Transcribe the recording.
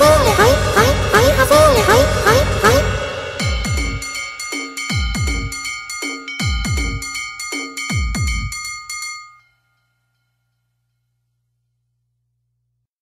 哼。